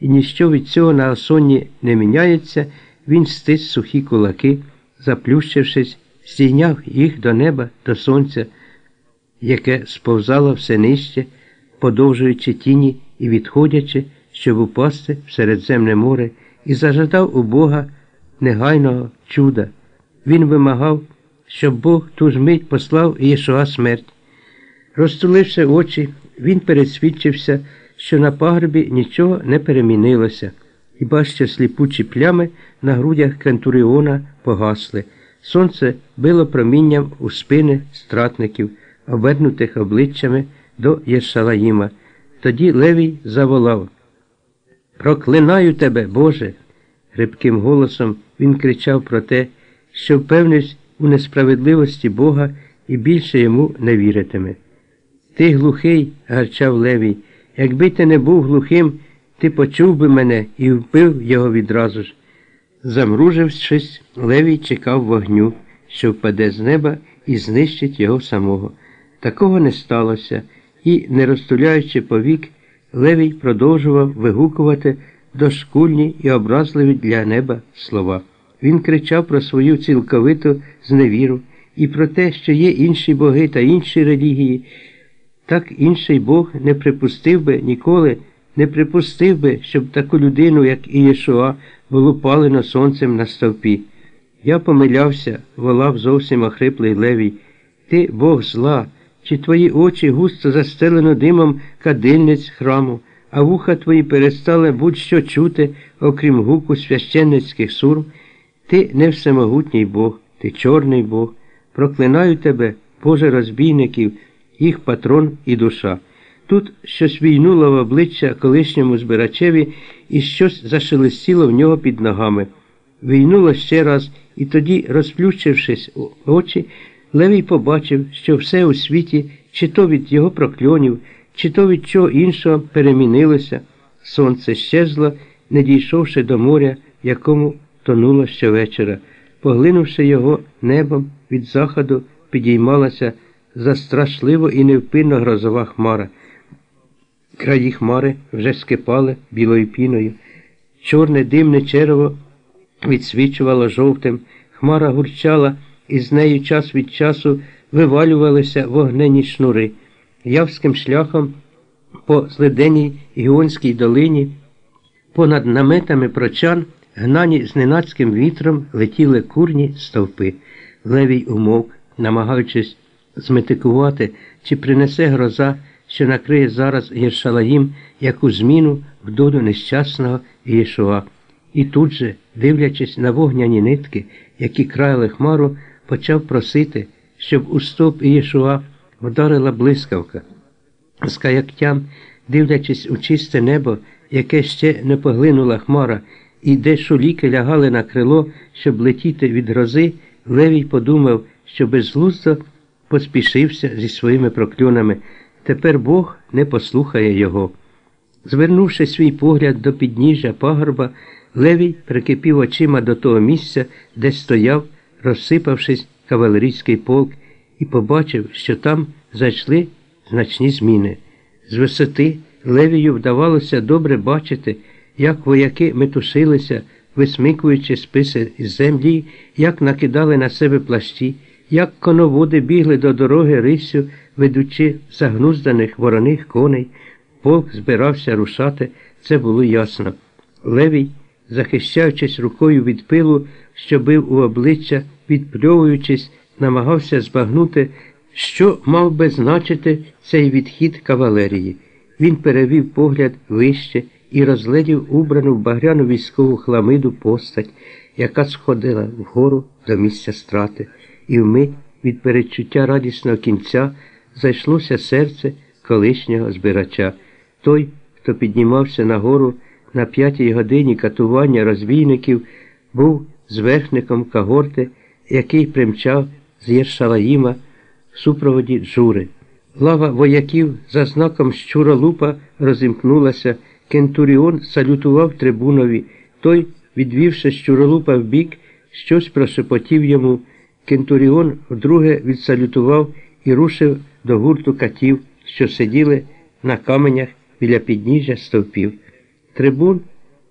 і ніщо від цього на осонні не міняється, він стис сухі кулаки, заплющившись, стійняв їх до неба, до сонця, яке сповзало все нижче, подовжуючи тіні і відходячи, щоб упасти в Середземне море, і зажадав у Бога негайного чуда. Він вимагав, щоб Бог ту ж мить послав Єшуа смерть. Розтуливши очі, він пересвідчився, що на пагорбі нічого не перемінилося, хіба що сліпучі плями на грудях Кентуріона погасли. Сонце било промінням у спини стратників, обернутих обличчями до Єшалаїма. Тоді Левій заволав Проклинаю тебе, Боже. Грибким голосом він кричав про те, що впевнився у несправедливості Бога і більше йому не віритиме. Ти глухий, гарчав Левій, якби ти не був глухим, ти почув би мене і вбив його відразу ж. Замружившись, Левій чекав вогню, що впаде з неба і знищить його самого. Такого не сталося, і, не розтуляючи повік, Левій продовжував вигукувати дошкульні і образливі для неба слова. Він кричав про свою цілковиту зневіру і про те, що є інші боги та інші релігії. Так інший Бог не припустив би ніколи, не припустив би, щоб таку людину, як і Єшуа, було палено сонцем на стовпі. Я помилявся, волав зовсім охриплий Левій. Ти Бог зла, чи твої очі густо застелено димом кадильниць храму, а вуха твої перестали будь-що чути, окрім гуку священницьких сурм. Ти не всемогутній Бог, ти чорний Бог. Проклинаю тебе, Боже розбійників, їх патрон і душа. Тут щось війнуло в обличчя колишньому збирачеві і щось зашелестіло в нього під ногами. Війнуло ще раз, і тоді, розплющившись у очі, Левій побачив, що все у світі, чи то від його прокльонів, чи то від чого іншого перемінилося. Сонце щезло, не дійшовши до моря, якому тонуло щовечора. Поглинувши його небом від заходу, підіймалася застрашливо і невпинно грозова хмара. Краї хмари вже скипали білою піною. Чорне димне черево відсвічувало жовтим, хмара гурчала, і з нею час від часу вивалювалися вогнені шнури. Явським шляхом по зледеній Гіонській долині, понад наметами прочан, гнані зненацьким вітром, летіли курні стовпи. Левій умовк, намагаючись зметикувати, чи принесе гроза, що накриє зараз Єршалаїм яку зміну в долю нещасного Єшуа. І тут же, дивлячись на вогняні нитки, які краяли хмару, почав просити, щоб у стоп Єшуа вдарила блискавка. З каяктям, дивлячись у чисте небо, яке ще не поглинула хмара, і де шуліки лягали на крило, щоб летіти від грози, Левій подумав, що безглуздо поспішився зі своїми прокльонами. Тепер Бог не послухає його. Звернувши свій погляд до підніжжя пагорба, Левій прикипів очима до того місця, де стояв, розсипавшись кавалерійський полк, і побачив, що там зайшли значні зміни. З висоти Левію вдавалося добре бачити, як вояки метушилися, висмикуючи списи із землі, як накидали на себе плащі, як коноводи бігли до дороги рисю, ведучи загнузданих вороних коней. Полк збирався рушати, це було ясно. Левій, захищаючись рукою від пилу, що бив у обличчя, відпльовуючись, намагався збагнути, що мав би значити цей відхід кавалерії. Він перевів погляд вище і розглядів убрану в багряну військову хламиду постать, яка сходила вгору до місця страти, і вмить від передчуття радісного кінця зайшлося серце колишнього збирача. Той, хто піднімався нагору на п'ятій годині катування розбійників, був зверхником кагорти, який примчав з Єршалаїма в супроводі джури. Лава вояків за знаком щуролупа розімкнулася. Кентуріон салютував трибунові. Той, відвівши щуролупа вбік, щось прошепотів йому. Кентуріон вдруге відсалютував і рушив до гурту катів, що сиділи на каменях біля підніжжя стовпів. трибун